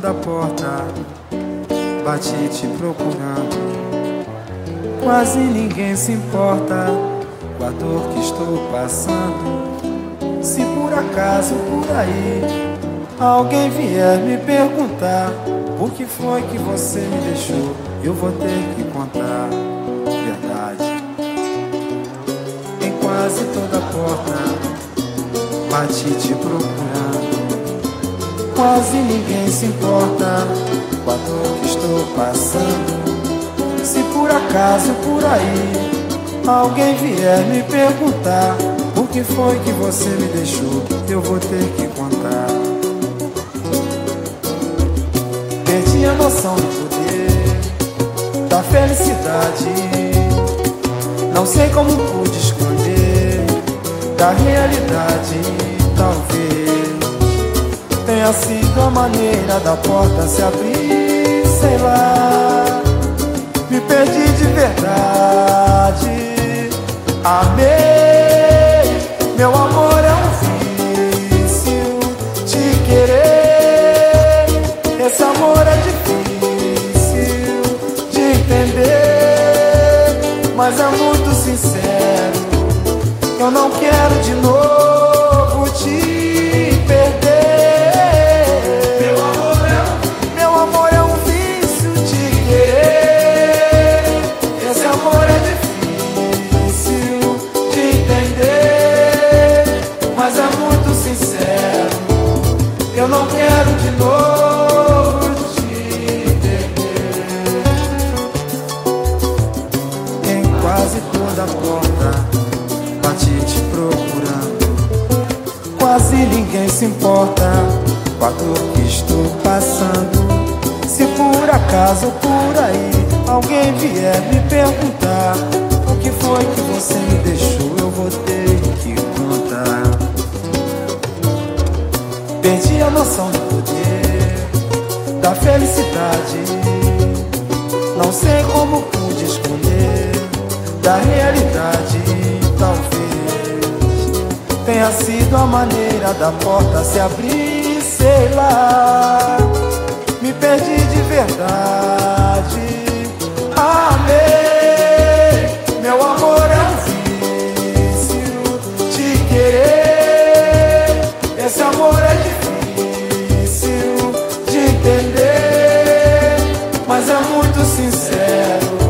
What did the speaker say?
porta, bati te procurando. Quase ninguém se importa com a dor que estou passando. Se por acaso por aí alguém vier me perguntar por que foi que você me deixou, eu vou ter que contar verdade. Em quase toda porta, bati te procurando. Quase ninguém se importa com a dor que estou passando. Se por acaso por aí alguém vier me perguntar por que foi que você me deixou, eu vou ter que contar. Perdi a noção do poder, da felicidade. Não sei como pude esconder da realidade, talvez tenha sido a maneira da porta se abrir, sei lá. Me perdi de verdade. Amei, meu amor é um vício. Te querer, esse amor é difícil de entender, mas é muito sincero. Eu não quero de novo Quase ninguém se importa com a dor que estou passando. Se por acaso por aí alguém vier me perguntar o que foi que você me deixou, eu vou ter que contar. Perdi a noção do poder, da felicidade. Não sei como pude esconder da realidade, tenha sido a maneira da porta se abrir, sei lá. Me perdi de verdade. Amei, meu amor é um vício. Te querer, esse amor é difícil de entender, mas é muito sincero.